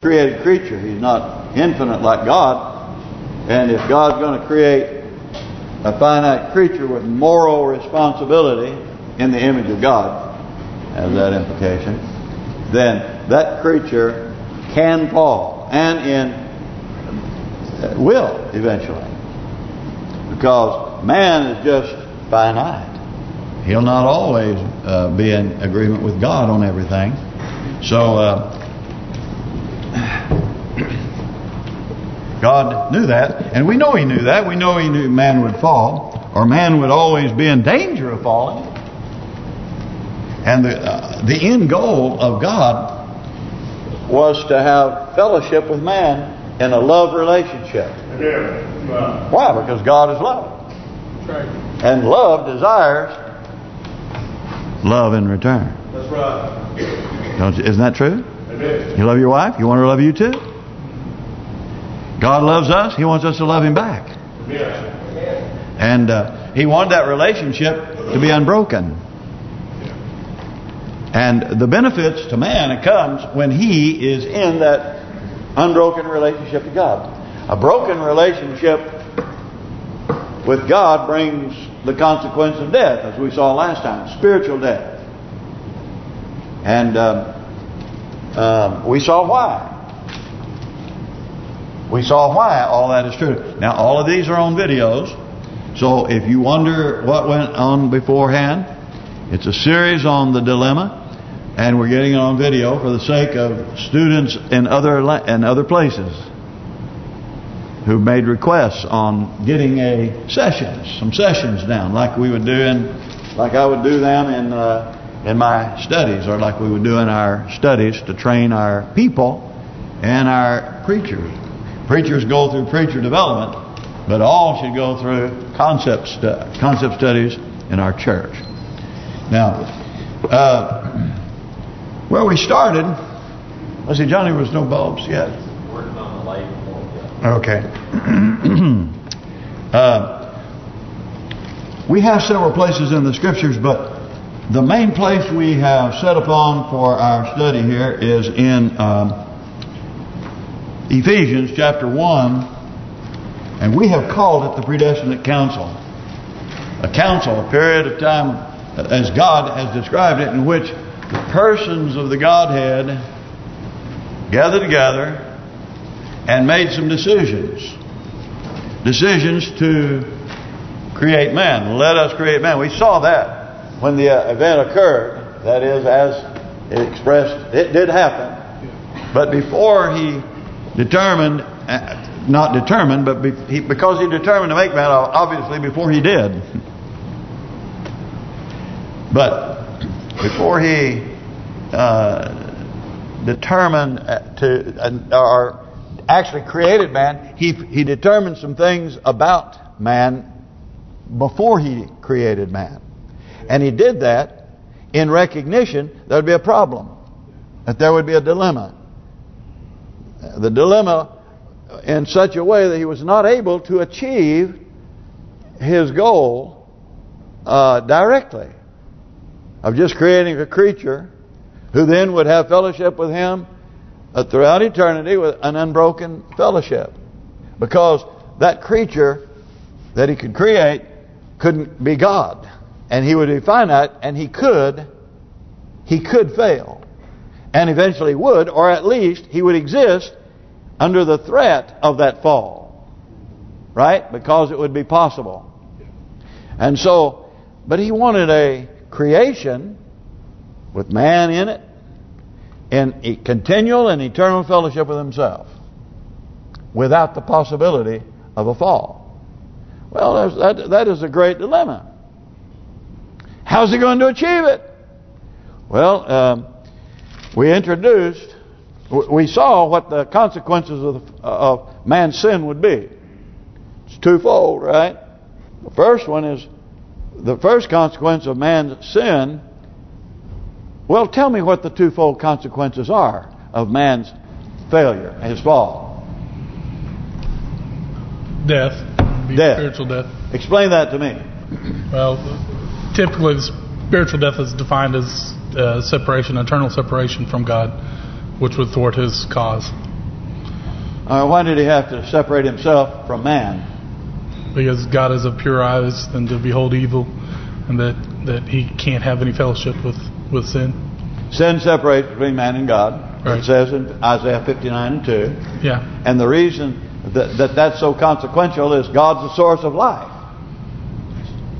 created creature. He's not infinite like God. And if God's going to create a finite creature with moral responsibility in the image of God, as that implication, then that creature can fall and in will eventually. Because man is just finite. He'll not always uh, be in agreement with God on everything. So uh, God knew that, and we know He knew that. We know He knew man would fall, or man would always be in danger of falling. And the uh, the end goal of God was to have fellowship with man in a love relationship. Yeah. Why? Because God is love. Right. And love desires love in return. That's right. Don't you, isn't that true? It is. You love your wife? You want her to love you too? God loves us. He wants us to love Him back. And uh, He wanted that relationship to be unbroken. And the benefits to man it comes when he is in that unbroken relationship to God. A broken relationship with God brings the consequence of death, as we saw last time, spiritual death. And um, um, we saw why. We saw why all that is true. Now, all of these are on videos. So if you wonder what went on beforehand, it's a series on the dilemma. And we're getting it on video for the sake of students in other in other places who made requests on getting a sessions, some sessions down, like we would do in, like I would do them in uh, in my studies, or like we would do in our studies to train our people and our preachers. Preachers go through preacher development, but all should go through concept stu concept studies in our church. Now, uh, where we started, let's see, Johnny, was no bulbs yet. Okay. uh, we have several places in the scriptures, but the main place we have set upon for our study here is in um, Ephesians chapter 1, and we have called it the predestinate council. A council, a period of time, as God has described it, in which the persons of the Godhead gathered together and made some decisions. Decisions to create man. Let us create man. We saw that when the uh, event occurred. That is, as it expressed, it did happen. But before he determined, uh, not determined, but because he determined to make man, obviously before he did. But before he uh, determined to, uh, or actually created man, he he determined some things about man before he created man. And he did that in recognition there would be a problem. That there would be a dilemma. The dilemma in such a way that he was not able to achieve his goal uh, directly. Of just creating a creature who then would have fellowship with him uh, throughout eternity with an unbroken fellowship. Because that creature that he could create couldn't be God. And he would be finite and he could he could fail. And eventually would, or at least he would exist under the threat of that fall. Right? Because it would be possible. And so, but he wanted a creation with man in it in continual and eternal fellowship with himself without the possibility of a fall. Well, that that is a great dilemma. How's he going to achieve it? Well, um, we introduced, we saw what the consequences of, of man's sin would be. It's twofold, right? The first one is the first consequence of man's sin. Well, tell me what the twofold consequences are of man's failure, his fall. Death. Death. Spiritual death. Explain that to me. Well, typically spiritual death is defined as uh, separation, eternal separation from God, which would thwart His cause. Uh, why did he have to separate himself from man? Because God is of pure eyes and to behold evil, and that that He can't have any fellowship with with sin. Sin separates between man and God. Right. It says in Isaiah 59 and 2. Yeah. And the reason that, that that's so consequential is God's the source of life.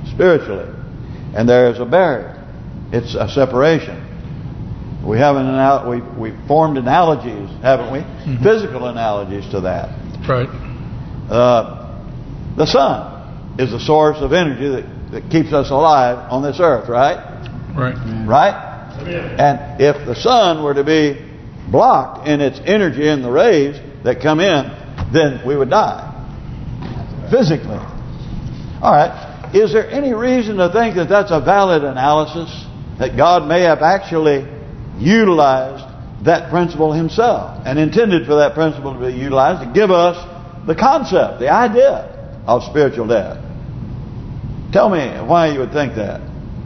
Spiritually. And there is a barrier. It's a separation. We have an anal we we formed analogies, haven't we? Mhm. Physical analogies to that. Right. Uh, the sun is the source of energy that, that keeps us alive on this earth, right? Right. Right? Amen. And if the sun were to be blocked in its energy in the rays that come in, then we would die. Physically. All right. Is there any reason to think that that's a valid analysis? That God may have actually utilized that principle himself and intended for that principle to be utilized to give us the concept, the idea of spiritual death. Tell me why you would think that,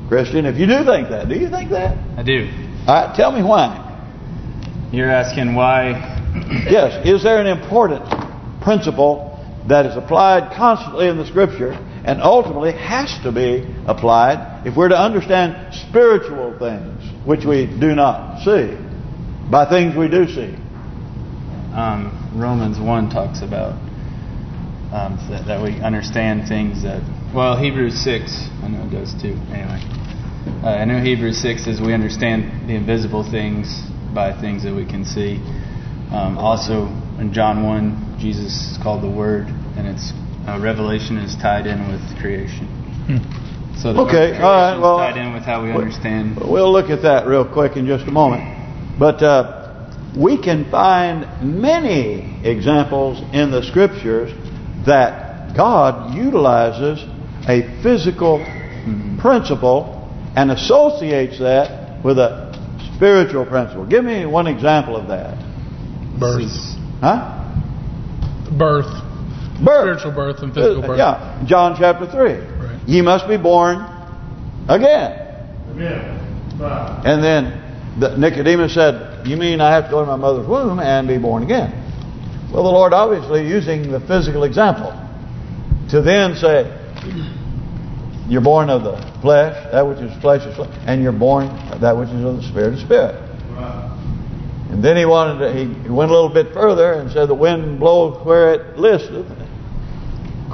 Christian. If you do think that, do you think that? I do. All right, tell me why. You're asking why? Yes, is there an important principle that is applied constantly in the Scripture and ultimately has to be applied if we're to understand spiritual things, which we do not see, by things we do see? um, Romans 1 talks about um, that, that we understand things that... Well, Hebrews 6, I know it does too. Anyway. Uh, I know Hebrews 6 says we understand the invisible things by things that we can see. Um, also, in John 1, Jesus is called the Word, and its uh, revelation is tied in with creation. Hmm. So the Okay, all right, creation is well, tied in with how we we- understand. We'll look at that real quick in just a moment. But uh, we can find many examples in the Scriptures that God utilizes a physical principle and associates that with a spiritual principle. Give me one example of that. Birth. Huh? Birth. Birth. Spiritual birth and physical uh, birth. Yeah, John chapter 3. Right. Ye must be born again. Amen. Right. And then the, Nicodemus said, you mean I have to go to my mother's womb and be born again? Well, the Lord obviously using the physical example to then say, you're born of the flesh, that which is flesh is flesh, and you're born of that which is of the spirit is spirit. Right. And then he wanted to, he he went a little bit further and said the wind blows where it listeth, co-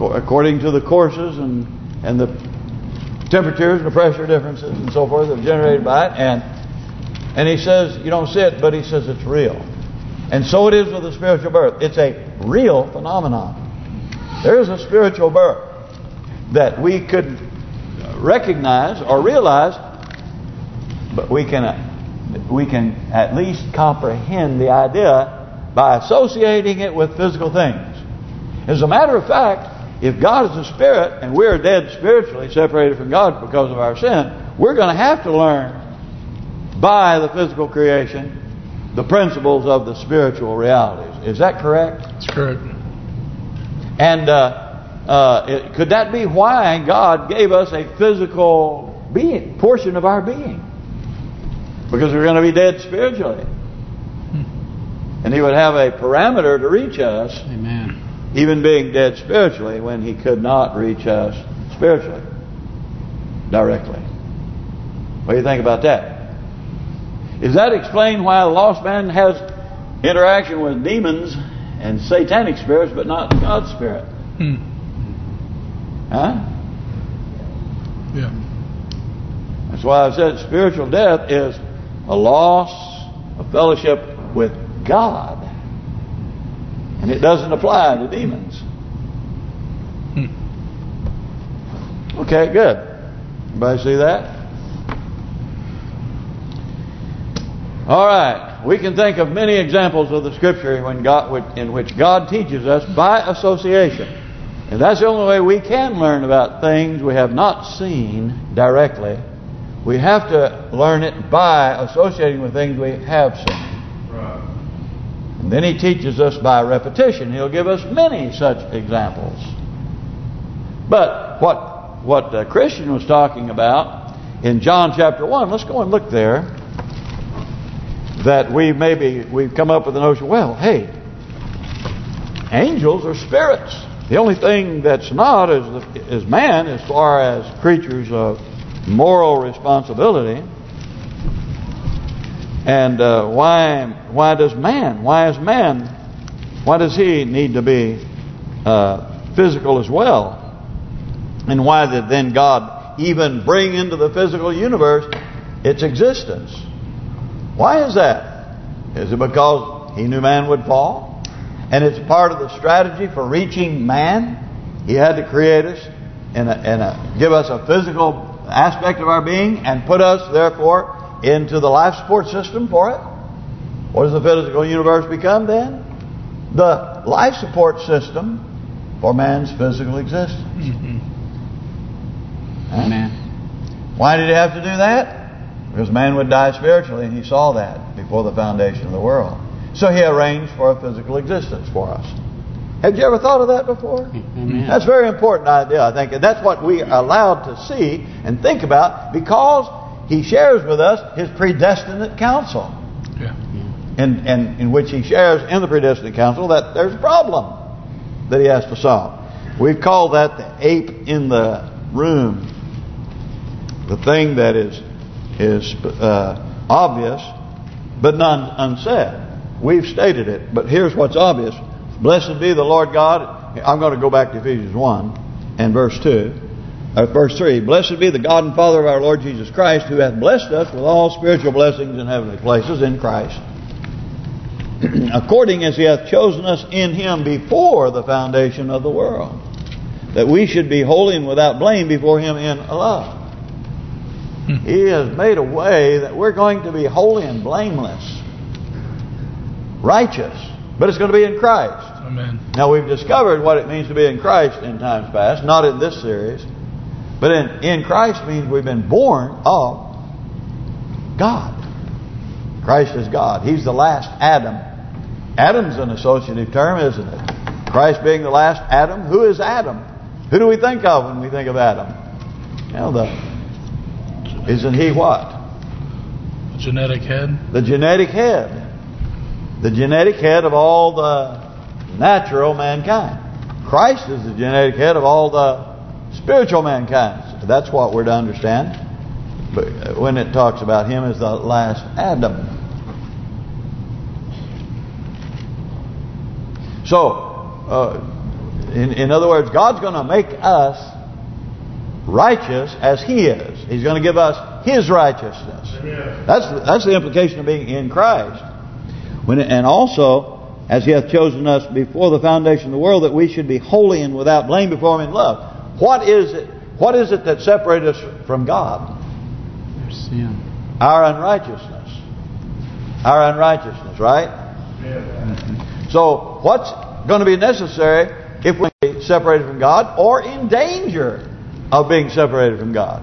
according to the courses and and the temperatures and the pressure differences and so forth that are generated by it. And and he says you don't see it, but he says it's real. And so it is with the spiritual birth. It's a real phenomenon. There is a spiritual birth that we could recognize or realize, but we can we can at least comprehend the idea by associating it with physical things. As a matter of fact, if God is a spirit and we're dead spiritually, separated from God because of our sin, we're going to have to learn by the physical creation the principles of the spiritual realities. Is that correct? That's correct. And uh, uh, it, could that be why God gave us a physical being, portion of our being? Because we're going to be dead spiritually. And He would have a parameter to reach us, Amen. Even being dead spiritually, when He could not reach us spiritually, directly. What do you think about that? Does that explain why a lost man has interaction with demons and satanic spirits, but not God's spirit? Hmm. Huh? Yeah. That's why I said spiritual death is a loss of fellowship with God. And it doesn't apply to demons. Hmm. Okay, good. Everybody see that? All right. We can think of many examples of the Scripture when God, in which God teaches us by association. And that's the only way we can learn about things we have not seen directly. We have to learn it by associating with things we have seen. And then He teaches us by repetition. He'll give us many such examples. But what what uh, Christian was talking about in John chapter 1, let's go and look there, that we maybe, we've come up with the notion, well, hey, angels are spirits. The only thing that's not is is man as far as creatures of moral responsibility. And uh, why why does man? Why is man? Why does he need to be uh, physical as well? And why did then God even bring into the physical universe its existence? Why is that? Is it because he knew man would fall? And it's part of the strategy for reaching man. He had to create us and, and give us a physical aspect of our being and put us, therefore, into the life support system for it. What does the physical universe become then? The life support system for man's physical existence. Mm -hmm. Amen. Why did he have to do that? Because man would die spiritually, and he saw that before the foundation of the world. So he arranged for a physical existence for us. Have you ever thought of that before? Amen. That's a very important idea, I think. And that's what we are allowed to see and think about because he shares with us his predestinate counsel. Yeah. And, and in which he shares in the predestinate counsel that there's a problem that he has to solve. We've called that the ape in the room. The thing that is is uh, obvious, but none unsaid. We've stated it, but here's what's obvious. Blessed be the Lord God. I'm going to go back to Ephesians 1 and verse 2. Uh, verse 3, Blessed be the God and Father of our Lord Jesus Christ, who hath blessed us with all spiritual blessings in heavenly places in Christ, according as he hath chosen us in him before the foundation of the world, that we should be holy and without blame before him in love. He has made a way that we're going to be holy and blameless, righteous, but it's going to be in Christ. Amen. Now we've discovered what it means to be in Christ in times past, not in this series. But in, in Christ means we've been born of God. Christ is God. He's the last Adam. Adam's an associative term, isn't it? Christ being the last Adam. Who is Adam? Who do we think of when we think of Adam? You know, the isn't he what? The genetic head. The genetic head. The genetic head of all the natural mankind. Christ is the genetic head of all the spiritual mankind. That's what we're to understand. But when it talks about him as the last Adam. So, uh, in, in other words, God's going to make us righteous as He is. He's going to give us His righteousness. That's that's the implication of being in Christ. When and also, as He hath chosen us before the foundation of the world, that we should be holy and without blame before Him in love. What is it? What is it that separates us from God? Our sin. Our unrighteousness. Our unrighteousness, right? Yeah. So, what's going to be necessary if we're separated from God or in danger of being separated from God?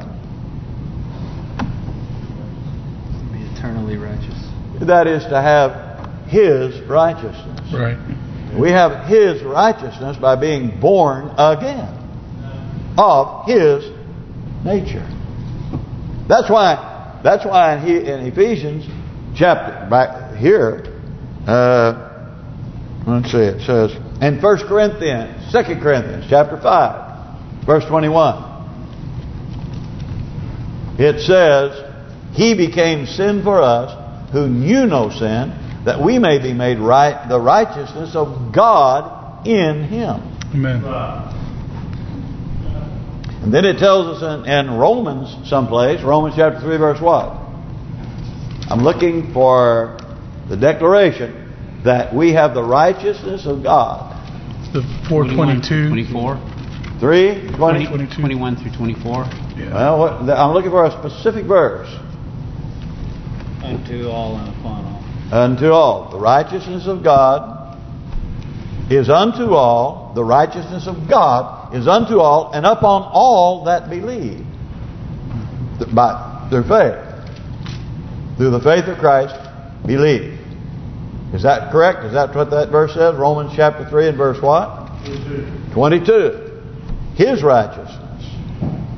Be eternally righteous. That is to have His righteousness. Right. We have His righteousness by being born again of His nature. That's why. That's why in, he, in Ephesians chapter back here, uh, let's see, it says in First Corinthians, Second Corinthians chapter five, verse twenty-one. It says, He became sin for us who knew no sin, that we may be made right the righteousness of God in Him. Amen. And then it tells us in, in Romans someplace, Romans chapter 3 verse what? I'm looking for the declaration that we have the righteousness of God. The 422. 24. 3, 20, 22. 21 through 24. Yeah. Well, what, I'm looking for a specific verse. Unto all and upon all. Unto all. The righteousness of God is unto all. The righteousness of God is unto all and upon all that believe. By through faith. Through the faith of Christ, believe. Is that correct? Is that what that verse says? Romans chapter 3 and verse what? 22. His righteousness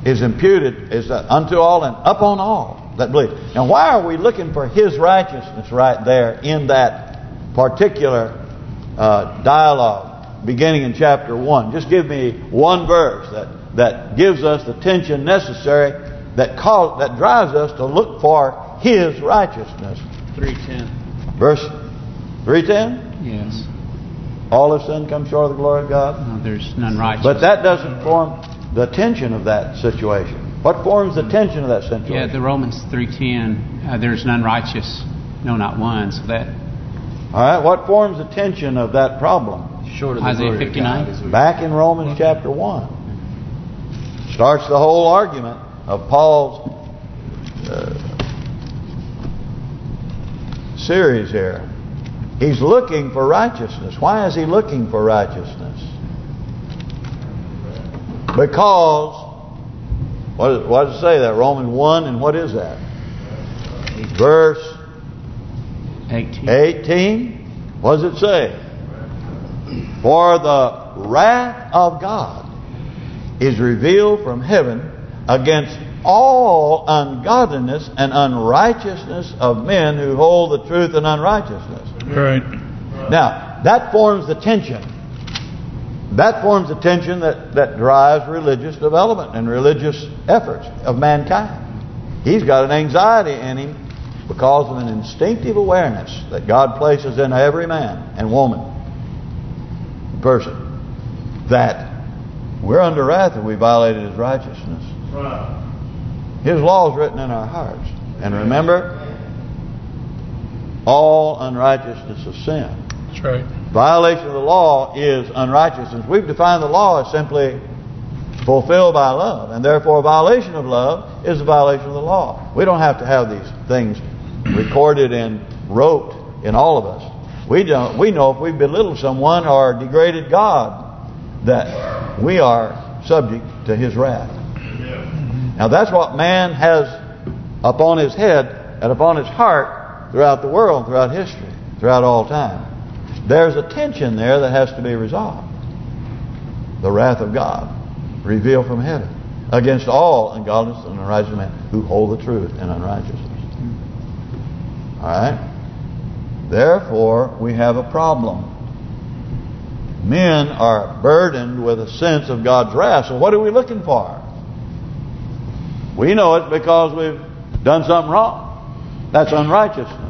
is imputed is unto all and upon all that believe. Now, why are we looking for His righteousness right there in that particular uh, dialogue beginning in chapter 1. Just give me one verse that that gives us the tension necessary that cause, that drives us to look for His righteousness. 310. Verse 310? Yes. All have sinned come short of the glory of God. No, there's none righteous. But that doesn't form the tension of that situation. What forms the tension of that situation? Yeah, the Romans 3.10, uh, there's none righteous, no, not one. So that All right, what forms the tension of that problem? Short of the Isaiah 59. God, as we- Back in Romans chapter 1. Starts the whole argument of Paul's uh, series here. He's looking for righteousness. Why is he looking for righteousness? Because, what, what does it say that? Romans 1 and what is that? Verse 18. 18. What does it say? For the wrath of God is revealed from heaven against all ungodliness and unrighteousness of men who hold the truth in unrighteousness. Right. Now, that forms the tension. That forms the tension that, that drives religious development and religious efforts of mankind. He's got an anxiety in him because of an instinctive awareness that God places in every man and woman, person, that we're under wrath if we violated His righteousness. Right. His law is written in our hearts. And remember, all unrighteousness is sin. That's right. Violation of the law is unrighteousness. We've defined the law as simply fulfilled by love. And therefore, violation of love is a violation of the law. We don't have to have these things recorded and wrote in all of us. We don't. We know if we belittle someone or degraded God, that we are subject to His wrath. Now that's what man has upon his head and upon his heart throughout the world, throughout history, throughout all time. There's a tension there that has to be resolved. The wrath of God revealed from heaven against all ungodliness and unrighteous men who hold the truth in unrighteousness. Alright? Therefore, we have a problem. Men are burdened with a sense of God's wrath. So what are we looking for? We know it because we've done something wrong. That's unrighteousness.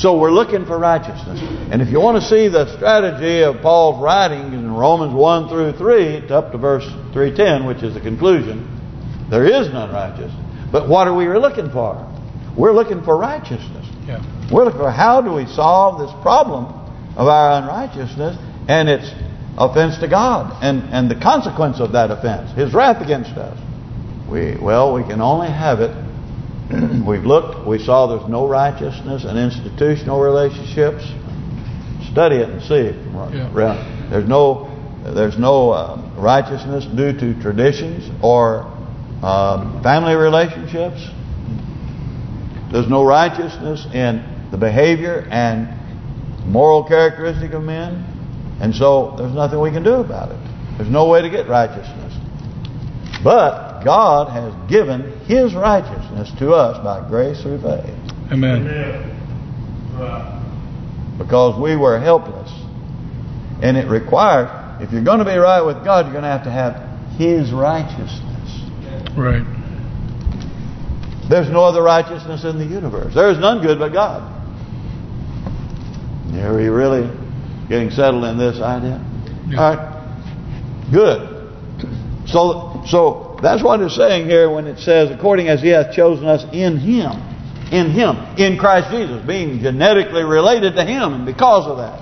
So we're looking for righteousness. And if you want to see the strategy of Paul's writings in Romans 1 through 3, up to verse 310, which is the conclusion, there is none righteous. But what are we looking for? We're looking for righteousness. Yeah. We're looking for how do we solve this problem of our unrighteousness and its offense to God and and the consequence of that offense, His wrath against us. We well, we can only have it. We've looked, we saw there's no righteousness in institutional relationships. Study it and see. Yeah. There's no there's no uh, righteousness due to traditions or um, family relationships. There's no righteousness in the behavior and moral characteristic of men. And so there's nothing we can do about it. There's no way to get righteousness. But God has given His righteousness to us by grace through faith. Amen. Amen. Because we were helpless. And it requires, if you're going to be right with God, you're going to have to have His righteousness. Right. There's no other righteousness in the universe. There is none good but God. Are we really getting settled in this idea? All right. Good. So so that's what it's saying here when it says, according as He hath chosen us in Him. In Him. In Christ Jesus. Being genetically related to Him and because of that.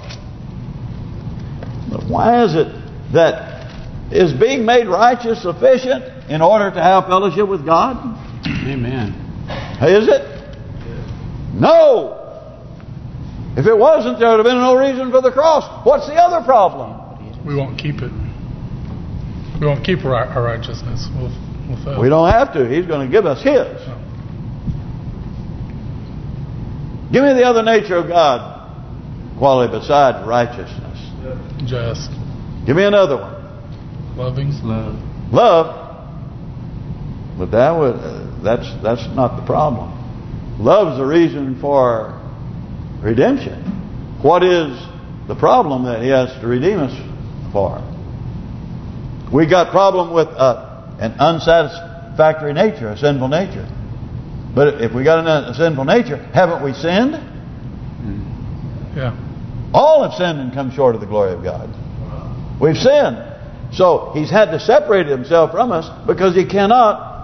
But why is it that is being made righteous sufficient in order to have fellowship with God? Amen. Is it? No. If it wasn't, there would have been no reason for the cross. What's the other problem? We won't keep it. We won't keep our, our righteousness. We'll, we'll fail. We don't have to. He's going to give us His. Give me the other nature of God quality besides righteousness. Just Give me another one. loving. Love. Love. But that would uh, that's that's not the problem. Love's the reason for redemption. What is the problem that He has to redeem us for. We got problem with uh, an unsatisfactory nature, a sinful nature. But if we got a sinful nature, haven't we sinned? Yeah. All have sinned and come short of the glory of God. We've sinned. So he's had to separate himself from us because he cannot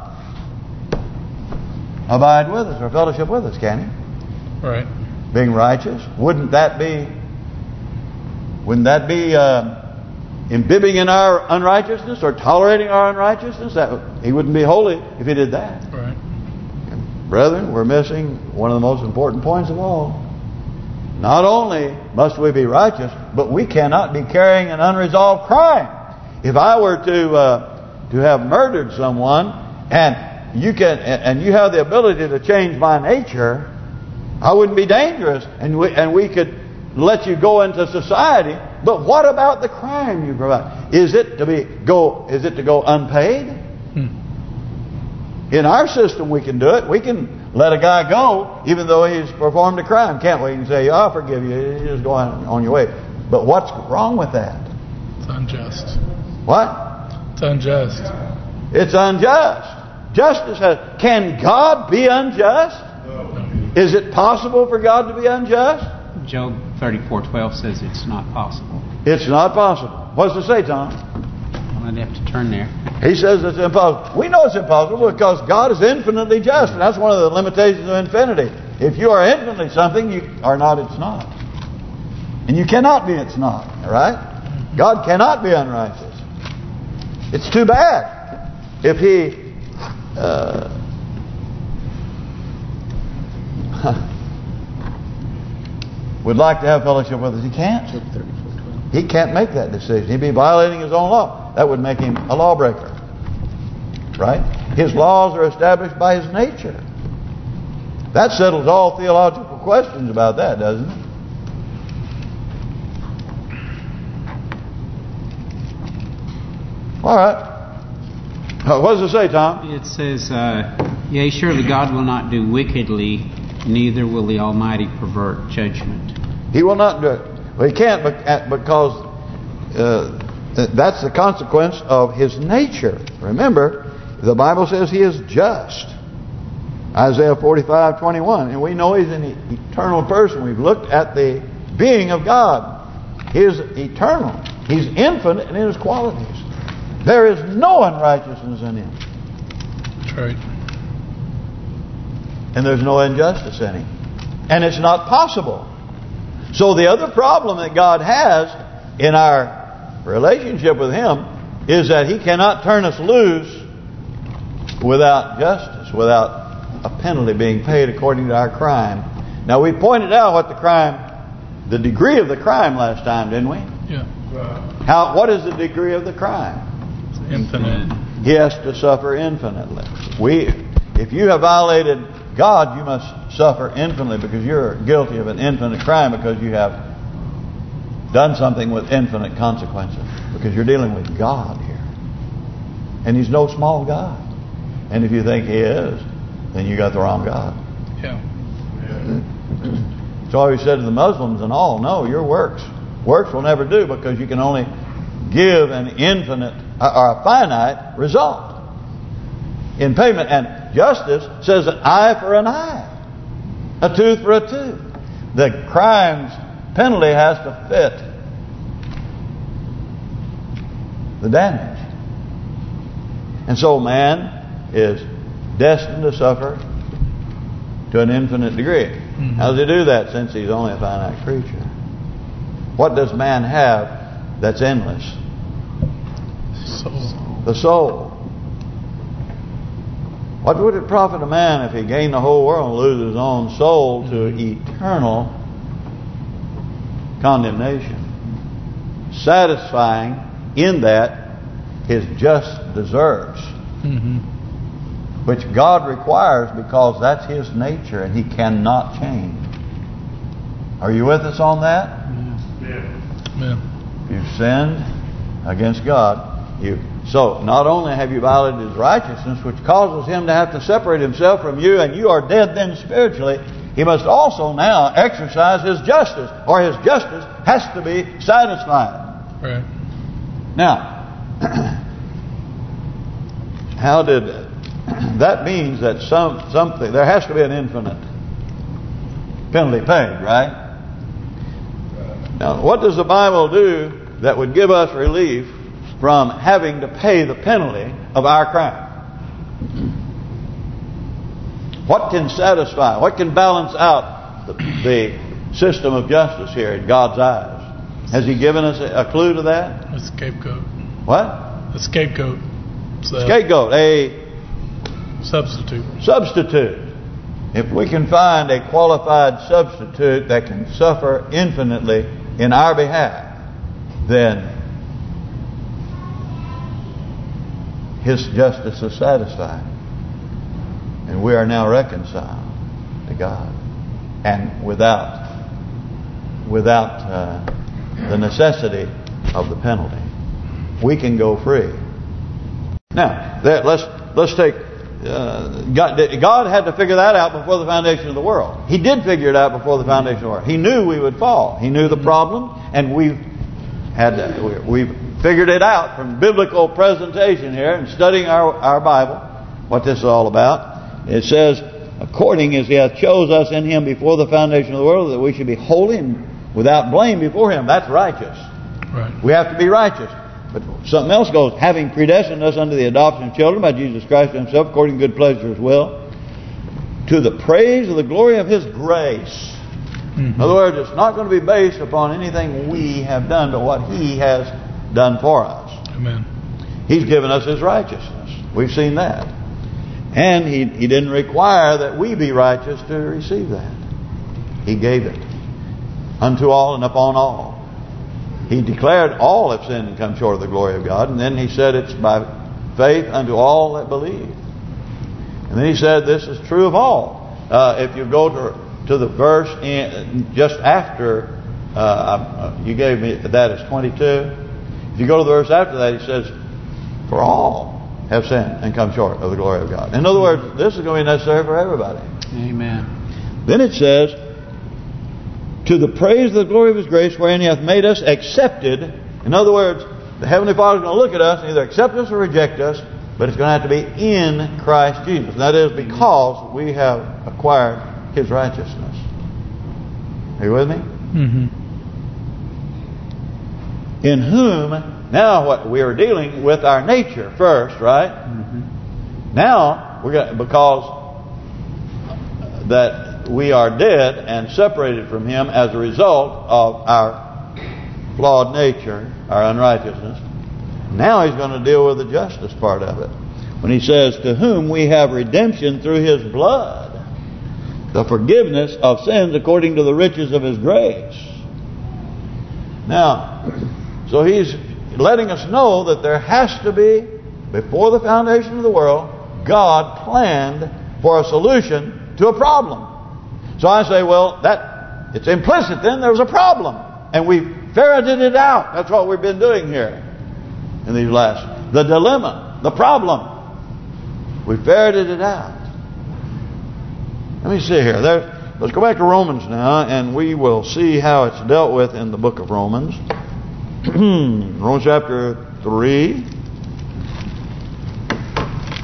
abide with us or fellowship with us, can he? Right. Being righteous. Wouldn't that be wouldn't that be uh, imbibing in our unrighteousness or tolerating our unrighteousness? That He wouldn't be holy if he did that. Right. Brethren, we're missing one of the most important points of all. Not only must we be righteous, but we cannot be carrying an unresolved crime. If I were to uh, to have murdered someone, and you can and you have the ability to change my nature, I wouldn't be dangerous, and we and we could let you go into society. But what about the crime you provide? Is it to be go? Is it to go unpaid? Hmm. In our system, we can do it. We can let a guy go, even though he's performed a crime, can't we? And say, oh, "I'll forgive you. You just go on, on your way." But what's wrong with that? It's unjust. What? It's unjust. It's unjust. Justice has. Can God be unjust? Is it possible for God to be unjust? Job 34:12 says it's not possible. It's not possible. What's it say, Tom? I'm gonna have to turn there. He says it's impossible. We know it's impossible because God is infinitely just, and that's one of the limitations of infinity. If you are infinitely something, you are not, it's not. And you cannot be, it's not. All right? God cannot be unrighteous. It's too bad if He uh, would like to have fellowship with us. He can't. He can't make that decision. He'd be violating his own law. That would make him a lawbreaker. Right? His laws are established by his nature. That settles all theological questions about that, doesn't it? All right. What does it say, Tom? It says, uh, Yea, surely God will not do wickedly, neither will the Almighty pervert judgment. He will not do it. Well, he can't bec- because uh, that's the consequence of his nature. Remember, the Bible says he is just. Isaiah 45:21, and we know he's an eternal person. We've looked at the being of God. He is eternal. He's infinite in his qualities. There is no unrighteousness in him, That's right. and there's no injustice in him. And it's not possible. So the other problem that God has in our relationship with Him is that He cannot turn us loose without justice, without a penalty being paid according to our crime. Now we pointed out what the crime, the degree of the crime last time, didn't we? Yeah. How? What is the degree of the crime? Infinite. He has to suffer infinitely. We, if you have violated God, you must suffer infinitely because you're guilty of an infinite crime because you have done something with infinite consequences. Because you're dealing with God here. And He's no small God. And if you think He is, then you got the wrong God. Yeah. So I always said to the Muslims and all, no, your works. Works will never do because you can only give an infinite or a finite result in payment. And justice says an eye for an eye, a tooth for a tooth. The crime's penalty has to fit the damage. And so man is destined to suffer to an infinite degree. Mhm. How does he do that since he's only a finite creature? What does man have that's endless? So The soul. What would it profit a man if he gained the whole world and lose his own soul to eternal condemnation? Satisfying in that his just deserts, hmm which God requires because that's his nature and he cannot change. Are you with us on that? Yeah. Yeah. You've sinned against God, you so not only have you violated His righteousness, which causes Him to have to separate Himself from you, and you are dead then spiritually, He must also now exercise His justice, or His justice has to be satisfied. Right. Now, how did that means that some something there has to be an infinite penalty paid, right? Now, what does the Bible do that would give us relief from having to pay the penalty of our crime? What can satisfy? What can balance out the, the system of justice here in God's eyes? Has He given us a, a clue to that? A scapegoat. What? A scapegoat. So, Scapegoat, a substitute. substitute. If we can find a qualified substitute that can suffer infinitely in our behalf, then His justice is satisfied. And we are now reconciled to God. And without without uh, the necessity of the penalty. We can go free. Now, that, let's let's take uh, God, God had to figure that out before the foundation of the world. He did figure it out before the foundation of the world. He knew we would fall. He knew the problem, and we've had to, we, we've figured it out from biblical presentation here and studying our our Bible, what this is all about. It says, according as He hath chose us in Him before the foundation of the world, that we should be holy and without blame before Him. That's righteous. Right. We have to be righteous. But something else goes, having predestined us unto the adoption of children by Jesus Christ himself, according to good pleasure as well, to the praise of the glory of his grace. Mhm. In other words, it's not going to be based upon anything we have done, but what he has done for us. Amen. He's given us his righteousness. We've seen that. And he, he didn't require that we be righteous to receive that. He gave it unto all and upon all. He declared all have sinned and come short of the glory of God. And then he said it's by faith unto all that believe. And then he said this is true of all. Uh, if you go to to the verse in, just after uh, you gave me that as 22. If you go to the verse after that, he says, "For all have sinned and come short of the glory of God." In other words, this is going to be necessary for everybody. Amen. Then it says, to the praise of the glory of His grace, wherein He hath made us accepted. In other words, the Heavenly Father is going to look at us and either accept us or reject us, but it's going to have to be in Christ Jesus. And that is because we have acquired His righteousness. Are you with me? hmm In whom, now what we are dealing with our nature first, right? Mm-hmm. Now we're going because that we are dead and separated from Him as a result of our flawed nature, our unrighteousness. Now He's going to deal with the justice part of it. When He says, to whom we have redemption through His blood, the forgiveness of sins according to the riches of His grace. Now, so He's letting us know that there has to be, before the foundation of the world, God planned for a solution to a problem. So I say, well, that it's implicit then there's a problem. And we ferreted it out. That's what we've been doing here in these last. The dilemma, the problem. We ferreted it out. Let me see here. There, let's go back to Romans now, and we will see how it's dealt with in the book of Romans. Romans chapter 3.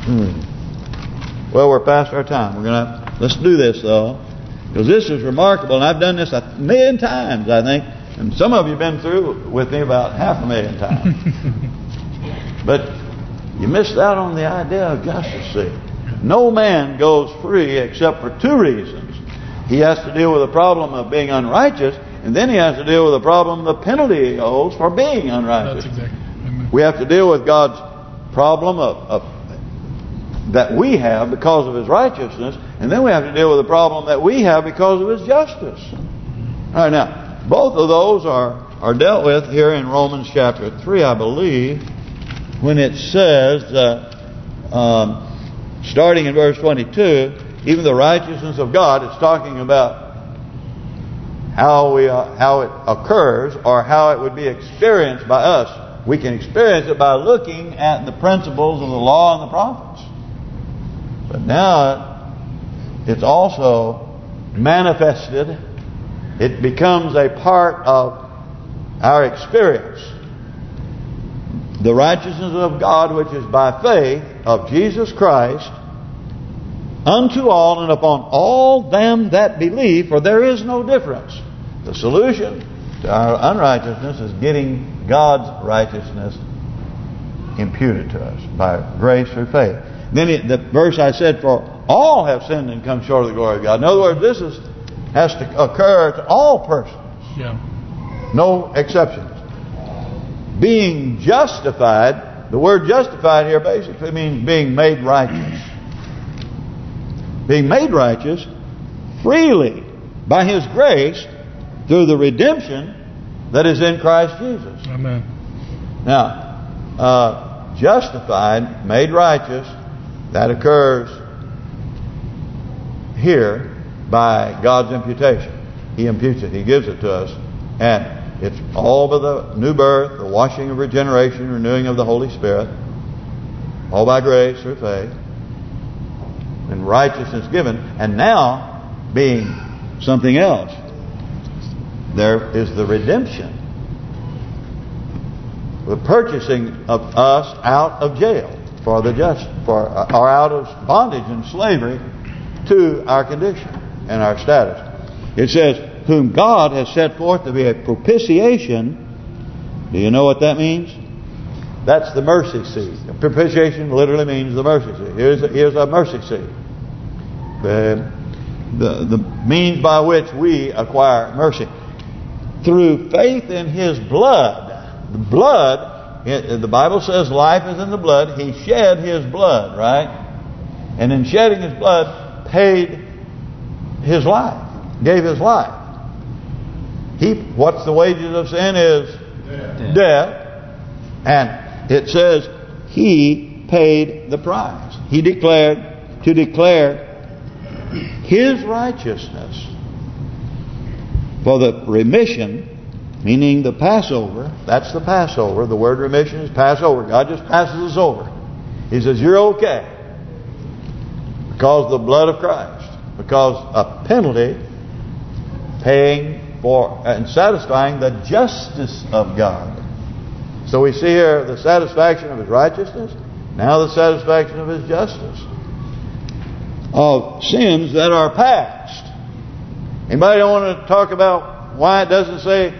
Hmm. Well, we're past our time. We're gonna let's do this though, because this is remarkable, and I've done this a million times, I think, and some of you have been through with me about half a million times. but you missed out on the idea of justice. See, no man goes free except for two reasons. He has to deal with the problem of being unrighteous, and then he has to deal with the problem the penalty he owes for being unrighteous. That's exactly. We have to deal with God's problem of, of that we have because of His righteousness, and then we have to deal with the problem that we have because of His justice. All right, now both of those are are dealt with here in Romans chapter three, I believe, when it says, uh, um, starting in verse 22, even the righteousness of God. It's talking about how we uh, how it occurs or how it would be experienced by us. We can experience it by looking at the principles of the law and the prophets. But now it's also manifested. It becomes a part of our experience. the righteousness of God which is by faith of Jesus Christ unto all and upon all them that believe, for there is no difference. The solution to our unrighteousness is getting God's righteousness imputed to us by grace through faith. Then it, the verse I said, for all have sinned and come short of the glory of God. In other words, this is has to occur to all persons. Yeah. No exceptions. Being justified, the word justified here basically means being made righteous. Being made righteous freely by His grace through the redemption that is in Christ Jesus. Amen. Now, uh, justified, made righteous, that occurs here by God's imputation. He imputes it. He gives it to us. And it's all by the new birth, the washing of regeneration, renewing of the Holy Spirit. All by grace through faith. And righteousness given. And now, being something else, there is the redemption. The purchasing of us out of jail for the just, for uh, or out of bondage and slavery to our condition and our status. It says, whom God has set forth to be a propitiation. Do you know what that means? That's the mercy seat. Propitiation literally means the mercy seat. Here's a, here's a mercy seat. The, the, the means by which we acquire mercy. Through faith in His blood. The blood, the Bible says life is in the blood. He shed His blood, right? And in shedding His blood, paid His life. Gave His life. He, what's the wages of sin is Death. death. And it says He paid the price. He declared to declare His righteousness for the remission, meaning the Passover. That's the Passover. The word remission is Passover. God just passes us over. He says, you're okay. Because of the blood of Christ. Because a penalty paying for and satisfying the justice of God. So we see here the satisfaction of His righteousness, now the satisfaction of His justice. Of sins that are past. Anybody want to talk about why it doesn't say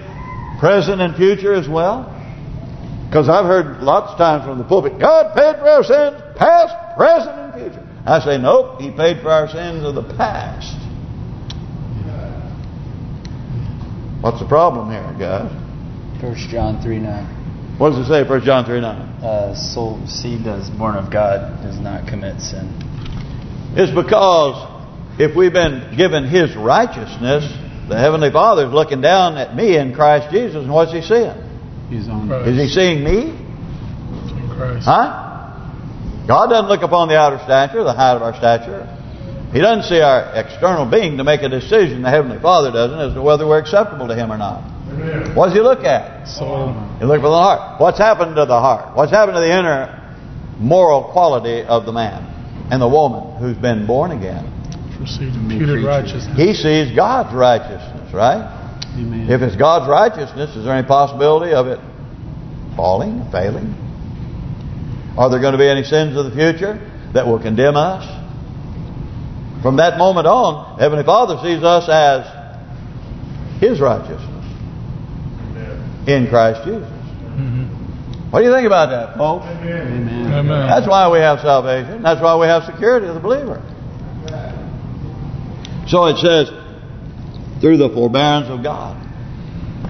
present and future as well? Because I've heard lots of times from the pulpit, God paid for our sins, past, present, and future. I say, nope, He paid for our sins of the past. What's the problem here, guys? First John 3 9. What does it say, 1 John 3 9? Uh, soul seed that is born of God does not commit sin. It's because if we've been given His righteousness, the Heavenly Father is looking down at me in Christ Jesus, and what's He seeing? His own. Right. Is He seeing me? In Christ. Huh? God doesn't look upon the outer stature, the height of our stature. He doesn't see our external being to make a decision. The Heavenly Father doesn't as to whether we're acceptable to Him or not. Amen. What does He look at? Soul. He look for the heart. What's happened to the heart? What's happened to the inner moral quality of the man and the woman who's been born again? Received New imputed righteousness. He sees God's righteousness, right? Amen. If it's God's righteousness, is there any possibility of it falling, failing? Are there going to be any sins of the future that will condemn us? From that moment on, Heavenly Father sees us as His righteousness in Christ Jesus. Mhm. What do you think about that, folks? Amen. Amen. Amen. That's why we have salvation. That's why we have security as a believer. So it says, through the forbearance of God.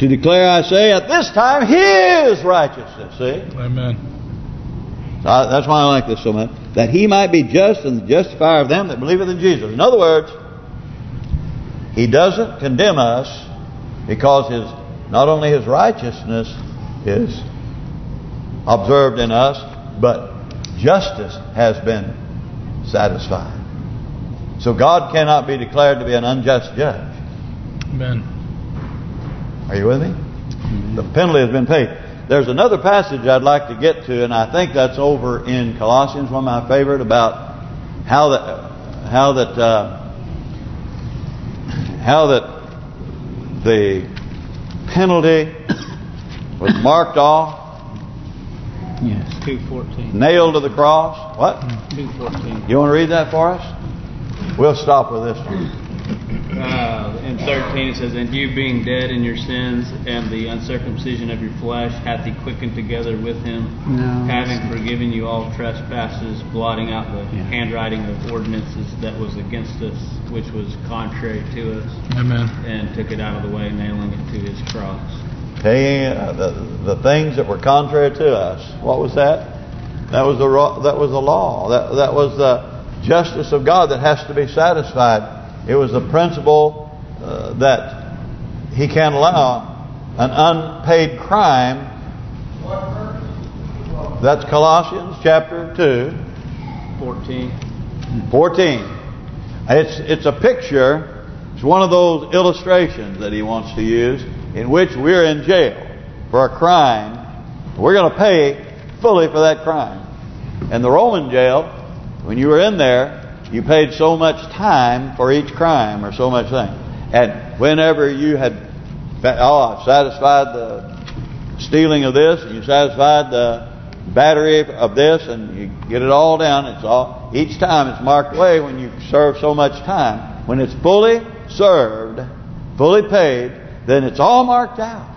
To declare, I say, at this time, His righteousness. See? Amen. So I- that's why I like this so much. That He might be just and the justifier of them that believeth in Jesus. In other words, He doesn't condemn us because His not only His righteousness is observed in us, but justice has been satisfied. So God cannot be declared to be an unjust judge. Amen. Are you with me? The penalty has been paid. There's another passage I'd like to get to, and I think that's over in Colossians, one of my favorite, about how that how that uh, how that the penalty was marked off Yes. Two fourteen. Nailed to the cross. What? Two fourteen. You want to read that for us? We'll stop with this one. Uh, in 13 it says, And you being dead in your sins and the uncircumcision of your flesh hath he quickened together with him, No. having forgiven you all trespasses, blotting out the Yeah. handwriting of ordinances that was against us, which was contrary to us, Amen. and took it out of the way, nailing it to his cross. Taking uh, the the things that were contrary to us. What was that? That was the that was the law. That that was the justice of God that has to be satisfied. It was the principle uh, that He can't allow an unpaid crime. That's Colossians chapter two. 14. 14. It's it's a picture. It's one of those illustrations that he wants to use in which we're in jail for a crime. We're going to pay fully for that crime. And the Roman jail, when you were in there, you paid so much time for each crime or so much thing. And whenever you had, oh, satisfied the stealing of this, and you satisfied the battery of this, and you get it all down. It's all each time it's marked away when you serve so much time. When it's fully served, fully paid, then it's all marked out.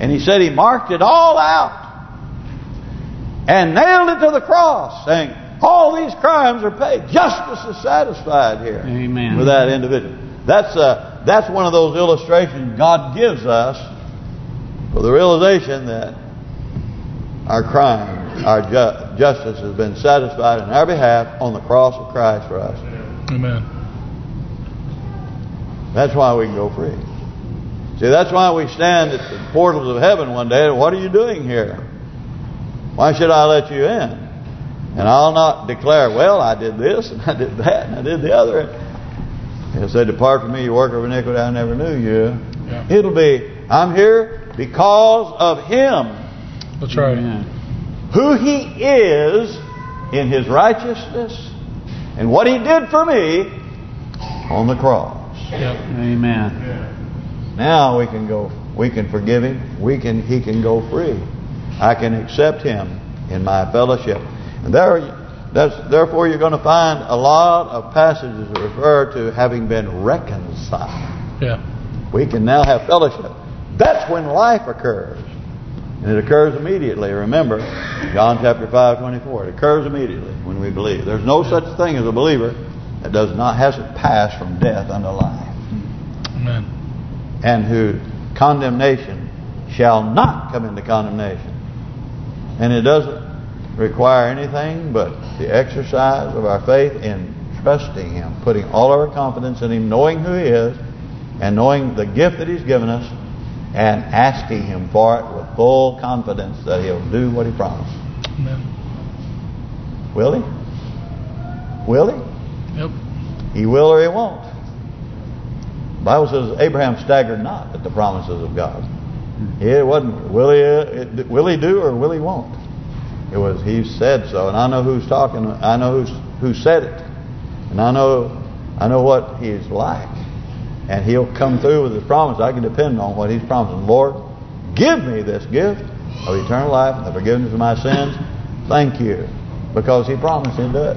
And he said he marked it all out and nailed it to the cross, saying, all these crimes are paid. Justice is satisfied here Amen. with that individual. That's uh, that's one of those illustrations God gives us for the realization that our crime, our ju justice has been satisfied in our behalf on the cross of Christ for us. Amen. That's why we can go free. See, that's why we stand at the portals of heaven one day. What are you doing here? Why should I let you in? And I'll not declare, well, I did this and I did that and I did the other. He'll say, depart from me, you worker of iniquity, I never knew you. Yeah. It'll be, I'm here because of Him. That's right. Amen. Who He is in His righteousness and what He did for me on the cross. Yep. Amen. Now we can go, we can forgive him, we can, he can go free. I can accept him in my fellowship. There, that's therefore you're going to find a lot of passages that refer to having been reconciled. Yeah. We can now have fellowship. That's when life occurs. And it occurs immediately. Remember, John chapter 5, 24. It occurs immediately when we believe. There's no such thing as a believer that does not hasn't passed from death unto life Amen. and who condemnation shall not come into condemnation. And it doesn't require anything but the exercise of our faith in trusting Him, putting all our confidence in Him, knowing who He is, and knowing the gift that He's given us, and asking Him for it with full confidence that He'll do what He promised. Amen. Will He? Will He? Yep. He will or He won't. The Bible says Abraham staggered not at the promises of God. It wasn't will he will he do or will he won't. It was he said so, and I know who's talking. I know who's who said it, and I know I know what he's like, and he'll come through with his promise. I can depend on what he's promising. Lord, give me this gift of eternal life and the forgiveness of my sins. Thank you, because he promised he'd do it.